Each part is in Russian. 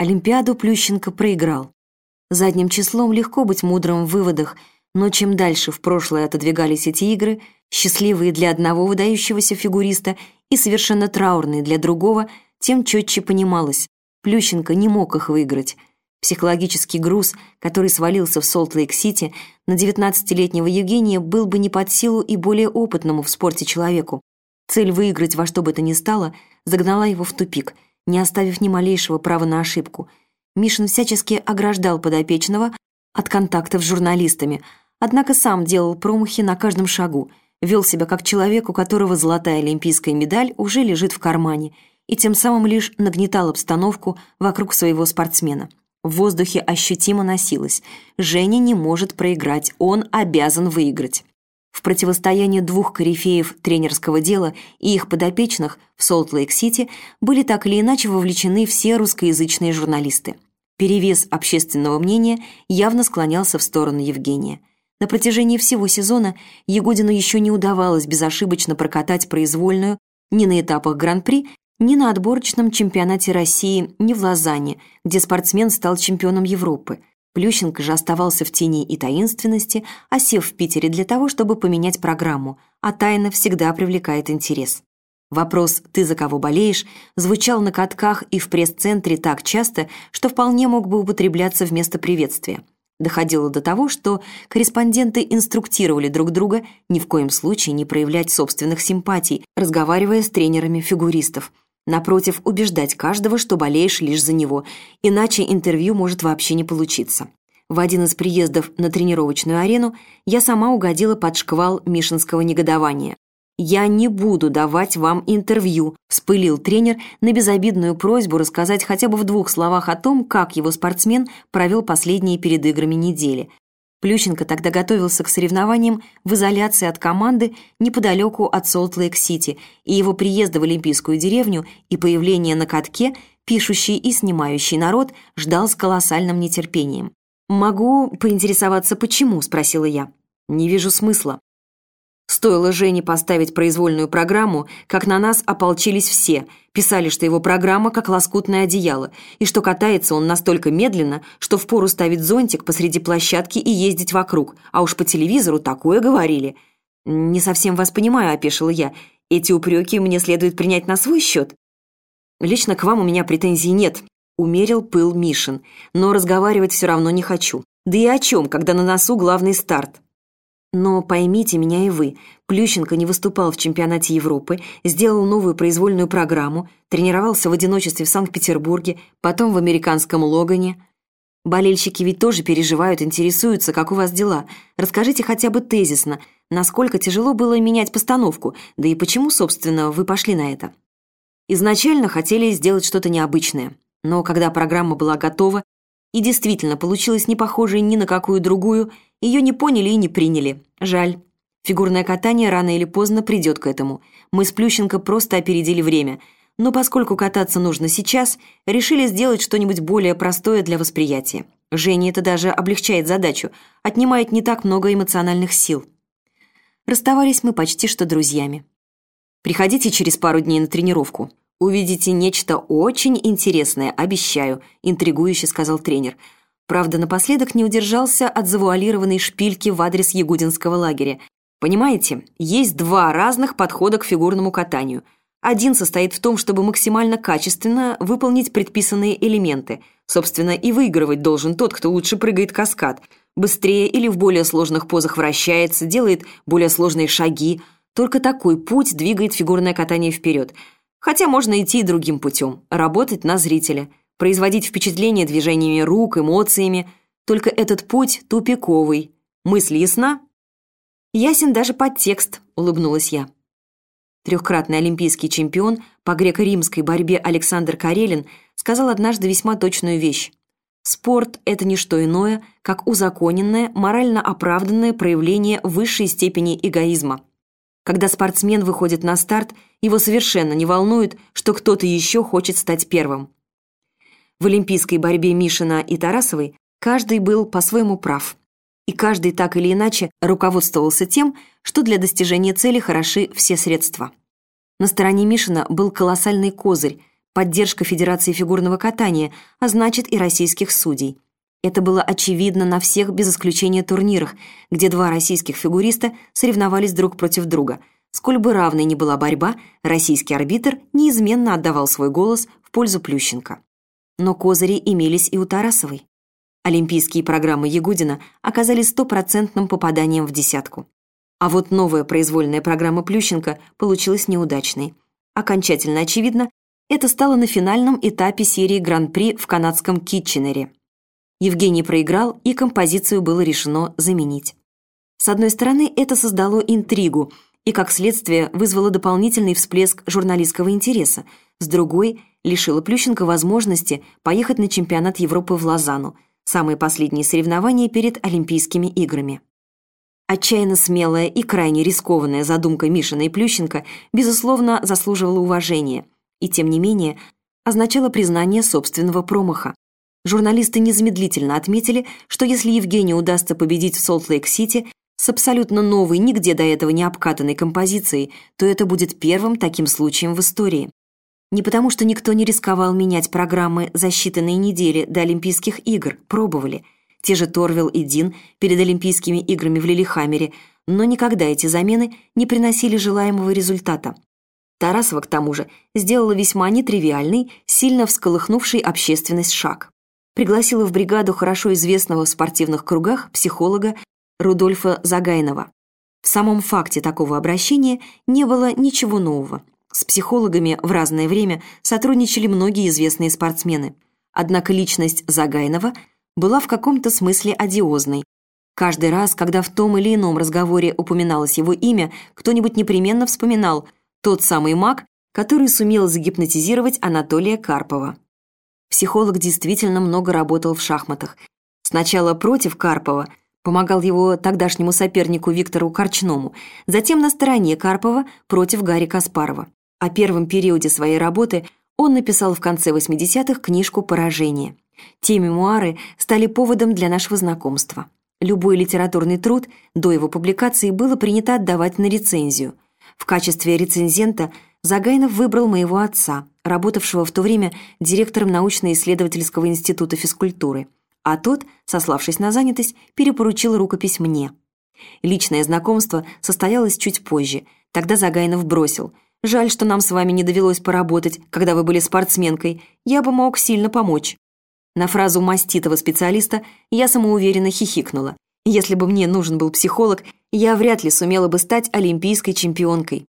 Олимпиаду Плющенко проиграл. Задним числом легко быть мудрым в выводах, но чем дальше в прошлое отодвигались эти игры, счастливые для одного выдающегося фигуриста и совершенно траурные для другого, тем четче понималось, Плющенко не мог их выиграть. Психологический груз, который свалился в Солт-Лейк-Сити, на 19-летнего Евгения был бы не под силу и более опытному в спорте человеку. Цель выиграть во что бы то ни стало загнала его в тупик, не оставив ни малейшего права на ошибку. Мишин всячески ограждал подопечного от контактов с журналистами, однако сам делал промахи на каждом шагу, вел себя как человек, у которого золотая олимпийская медаль уже лежит в кармане, и тем самым лишь нагнетал обстановку вокруг своего спортсмена. В воздухе ощутимо носилось. Женя не может проиграть, он обязан выиграть. В противостоянии двух корифеев тренерского дела и их подопечных в Солт-Лейк-Сити были так или иначе вовлечены все русскоязычные журналисты. Перевес общественного мнения явно склонялся в сторону Евгения. На протяжении всего сезона Ягудину еще не удавалось безошибочно прокатать произвольную ни на этапах Гран-при, ни на отборочном чемпионате России, ни в Лозанне, где спортсмен стал чемпионом Европы. Плющенко же оставался в тени и таинственности, осев в Питере для того, чтобы поменять программу, а тайна всегда привлекает интерес. Вопрос «ты за кого болеешь» звучал на катках и в пресс-центре так часто, что вполне мог бы употребляться вместо приветствия. Доходило до того, что корреспонденты инструктировали друг друга ни в коем случае не проявлять собственных симпатий, разговаривая с тренерами фигуристов – Напротив, убеждать каждого, что болеешь лишь за него, иначе интервью может вообще не получиться. В один из приездов на тренировочную арену я сама угодила под шквал мишинского негодования. «Я не буду давать вам интервью», – вспылил тренер на безобидную просьбу рассказать хотя бы в двух словах о том, как его спортсмен провел последние перед играми недели, Плющенко тогда готовился к соревнованиям в изоляции от команды неподалеку от Солт-Лейк-Сити, и его приезда в Олимпийскую деревню и появление на катке пишущий и снимающий народ ждал с колоссальным нетерпением. «Могу поинтересоваться, почему?» – спросила я. «Не вижу смысла. Стоило Жене поставить произвольную программу, как на нас ополчились все, писали, что его программа как лоскутное одеяло, и что катается он настолько медленно, что впору ставить зонтик посреди площадки и ездить вокруг, а уж по телевизору такое говорили. «Не совсем вас понимаю», — опешила я. «Эти упреки мне следует принять на свой счет?» «Лично к вам у меня претензий нет», — умерил пыл Мишин, «но разговаривать все равно не хочу. Да и о чем, когда на носу главный старт?» Но поймите меня и вы, Плющенко не выступал в чемпионате Европы, сделал новую произвольную программу, тренировался в одиночестве в Санкт-Петербурге, потом в американском Логане. Болельщики ведь тоже переживают, интересуются, как у вас дела. Расскажите хотя бы тезисно, насколько тяжело было менять постановку, да и почему, собственно, вы пошли на это. Изначально хотели сделать что-то необычное, но когда программа была готова, и действительно получилась не похожей ни на какую другую – ее не поняли и не приняли. Жаль. Фигурное катание рано или поздно придет к этому. Мы с Плющенко просто опередили время. Но поскольку кататься нужно сейчас, решили сделать что-нибудь более простое для восприятия. Жене это даже облегчает задачу, отнимает не так много эмоциональных сил. Расставались мы почти что друзьями. «Приходите через пару дней на тренировку. Увидите нечто очень интересное, обещаю», — интригующе сказал тренер — Правда, напоследок не удержался от завуалированной шпильки в адрес Ягудинского лагеря. Понимаете, есть два разных подхода к фигурному катанию. Один состоит в том, чтобы максимально качественно выполнить предписанные элементы. Собственно, и выигрывать должен тот, кто лучше прыгает каскад. Быстрее или в более сложных позах вращается, делает более сложные шаги. Только такой путь двигает фигурное катание вперед. Хотя можно идти другим путем, работать на зрителя – производить впечатление движениями рук, эмоциями. Только этот путь тупиковый. Мысль ясна? Ясен даже подтекст, улыбнулась я. Трехкратный олимпийский чемпион по греко-римской борьбе Александр Карелин сказал однажды весьма точную вещь. Спорт – это не что иное, как узаконенное, морально оправданное проявление высшей степени эгоизма. Когда спортсмен выходит на старт, его совершенно не волнует, что кто-то еще хочет стать первым. В олимпийской борьбе Мишина и Тарасовой каждый был по-своему прав. И каждый так или иначе руководствовался тем, что для достижения цели хороши все средства. На стороне Мишина был колоссальный козырь, поддержка Федерации фигурного катания, а значит и российских судей. Это было очевидно на всех без исключения турнирах, где два российских фигуриста соревновались друг против друга. Сколь бы равной ни была борьба, российский арбитр неизменно отдавал свой голос в пользу Плющенко. Но козыри имелись и у Тарасовой. Олимпийские программы Ягудина оказались стопроцентным попаданием в десятку. А вот новая произвольная программа Плющенко получилась неудачной. Окончательно очевидно, это стало на финальном этапе серии Гран-при в канадском Китченере. Евгений проиграл, и композицию было решено заменить. С одной стороны, это создало интригу и, как следствие, вызвало дополнительный всплеск журналистского интереса. С другой, лишило Плющенко возможности поехать на чемпионат Европы в Лозанну, самые последние соревнования перед Олимпийскими играми. Отчаянно смелая и крайне рискованная задумка Мишина и Плющенко, безусловно, заслуживала уважения, и, тем не менее, означала признание собственного промаха. Журналисты незамедлительно отметили, что если Евгению удастся победить в Солт-Лейк-Сити с абсолютно новой, нигде до этого не обкатанной композицией, то это будет первым таким случаем в истории. Не потому, что никто не рисковал менять программы за считанные недели до Олимпийских игр, пробовали. Те же Торвилл и Дин перед Олимпийскими играми в Лилихаммере, но никогда эти замены не приносили желаемого результата. Тарасова, к тому же, сделала весьма нетривиальный, сильно всколыхнувший общественность шаг. Пригласила в бригаду хорошо известного в спортивных кругах психолога Рудольфа Загайнова. В самом факте такого обращения не было ничего нового. С психологами в разное время сотрудничали многие известные спортсмены. Однако личность Загайнова была в каком-то смысле одиозной. Каждый раз, когда в том или ином разговоре упоминалось его имя, кто-нибудь непременно вспоминал тот самый маг, который сумел загипнотизировать Анатолия Карпова. Психолог действительно много работал в шахматах. Сначала против Карпова, помогал его тогдашнему сопернику Виктору Корчному, затем на стороне Карпова против Гарри Каспарова. О первом периоде своей работы он написал в конце 80-х книжку «Поражение». Те мемуары стали поводом для нашего знакомства. Любой литературный труд до его публикации было принято отдавать на рецензию. В качестве рецензента Загайнов выбрал моего отца, работавшего в то время директором научно-исследовательского института физкультуры, а тот, сославшись на занятость, перепоручил рукопись мне. Личное знакомство состоялось чуть позже. Тогда Загайнов бросил – Жаль, что нам с вами не довелось поработать, когда вы были спортсменкой. Я бы мог сильно помочь». На фразу маститого специалиста я самоуверенно хихикнула. Если бы мне нужен был психолог, я вряд ли сумела бы стать олимпийской чемпионкой.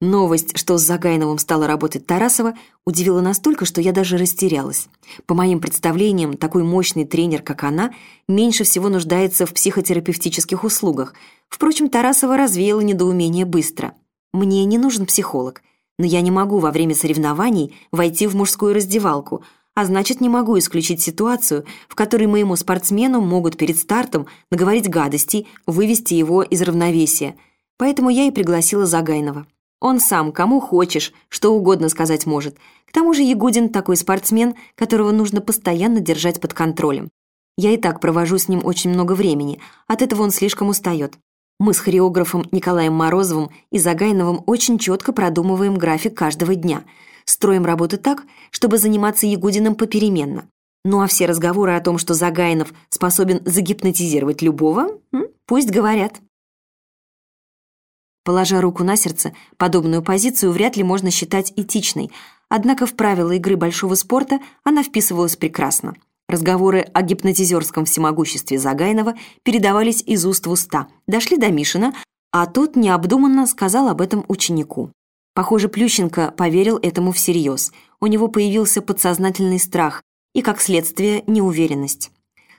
Новость, что с Загайновым стала работать Тарасова, удивила настолько, что я даже растерялась. По моим представлениям, такой мощный тренер, как она, меньше всего нуждается в психотерапевтических услугах. Впрочем, Тарасова развеяла недоумение быстро – мне не нужен психолог, но я не могу во время соревнований войти в мужскую раздевалку, а значит, не могу исключить ситуацию, в которой моему спортсмену могут перед стартом наговорить гадостей, вывести его из равновесия. Поэтому я и пригласила Загайнова. Он сам, кому хочешь, что угодно сказать может. К тому же Ягудин такой спортсмен, которого нужно постоянно держать под контролем. Я и так провожу с ним очень много времени, от этого он слишком устает. Мы с хореографом Николаем Морозовым и Загайновым очень четко продумываем график каждого дня, строим работу так, чтобы заниматься Ягудиным попеременно. Ну а все разговоры о том, что Загайнов способен загипнотизировать любого, пусть говорят. Положа руку на сердце, подобную позицию вряд ли можно считать этичной, однако в правила игры большого спорта она вписывалась прекрасно. Разговоры о гипнотизерском всемогуществе Загайнова передавались из уст в уста, дошли до Мишина, а тот необдуманно сказал об этом ученику. Похоже, Плющенко поверил этому всерьез. У него появился подсознательный страх и, как следствие, неуверенность.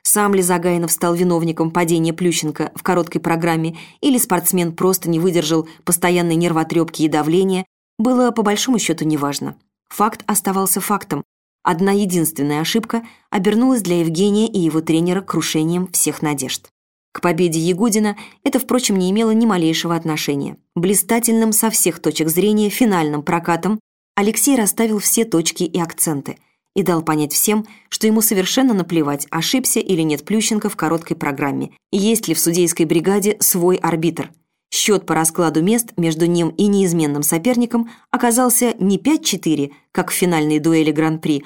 Сам ли Загайнов стал виновником падения Плющенко в короткой программе или спортсмен просто не выдержал постоянной нервотрепки и давления, было по большому счету неважно. Факт оставался фактом, Одна единственная ошибка обернулась для Евгения и его тренера крушением всех надежд. К победе Ягудина это, впрочем, не имело ни малейшего отношения. Блистательным со всех точек зрения финальным прокатом Алексей расставил все точки и акценты и дал понять всем, что ему совершенно наплевать, ошибся или нет Плющенко в короткой программе, есть ли в судейской бригаде свой арбитр. счет по раскладу мест между ним и неизменным соперником оказался не 5-4, как в финальной дуэли Гран-при,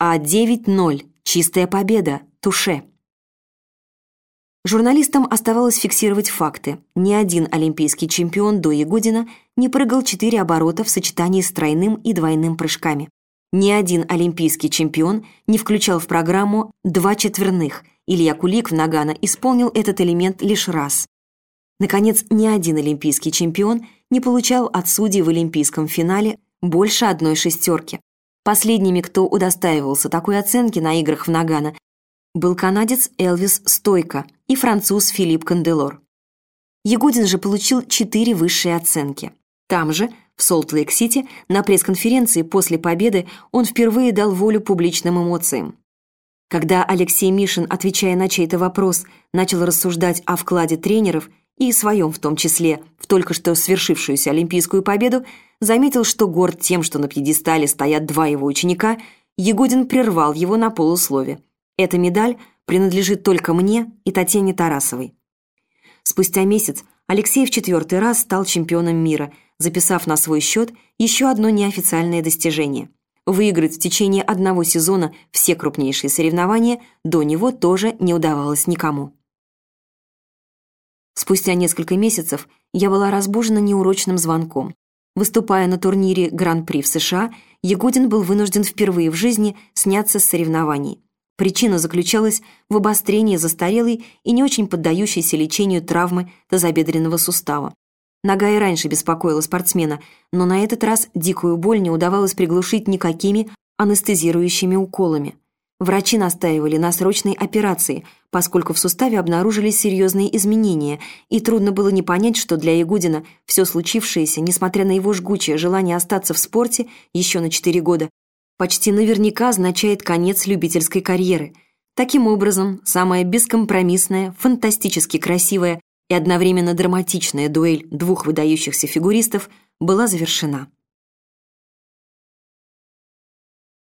а 9-0, чистая победа, туше. Журналистам оставалось фиксировать факты. Ни один олимпийский чемпион до Ягудина не прыгал четыре оборота в сочетании с тройным и двойным прыжками. Ни один олимпийский чемпион не включал в программу два четверных. Илья Кулик в Нагано исполнил этот элемент лишь раз. Наконец, ни один олимпийский чемпион не получал от судей в олимпийском финале больше одной шестерки. Последними, кто удостаивался такой оценки на играх в Нагано, был канадец Элвис Стойко и француз Филипп Канделор. Ягудин же получил четыре высшие оценки. Там же, в Солт-Лейк-Сити, на пресс-конференции после победы он впервые дал волю публичным эмоциям. Когда Алексей Мишин, отвечая на чей-то вопрос, начал рассуждать о вкладе тренеров и своем в том числе в только что свершившуюся олимпийскую победу, заметил, что горд тем, что на пьедестале стоят два его ученика, Ягудин прервал его на полуслове. «Эта медаль принадлежит только мне и Татьяне Тарасовой». Спустя месяц Алексей в четвертый раз стал чемпионом мира, записав на свой счет еще одно неофициальное достижение. Выиграть в течение одного сезона все крупнейшие соревнования до него тоже не удавалось никому. Спустя несколько месяцев я была разбужена неурочным звонком. Выступая на турнире Гран-при в США, Ягудин был вынужден впервые в жизни сняться с соревнований. Причина заключалась в обострении застарелой и не очень поддающейся лечению травмы тазобедренного сустава. Нога и раньше беспокоила спортсмена, но на этот раз дикую боль не удавалось приглушить никакими анестезирующими уколами. Врачи настаивали на срочной операции, поскольку в суставе обнаружились серьезные изменения, и трудно было не понять, что для Ягудина все случившееся, несмотря на его жгучее желание остаться в спорте еще на 4 года, почти наверняка означает конец любительской карьеры. Таким образом, самая бескомпромиссная, фантастически красивая и одновременно драматичная дуэль двух выдающихся фигуристов была завершена.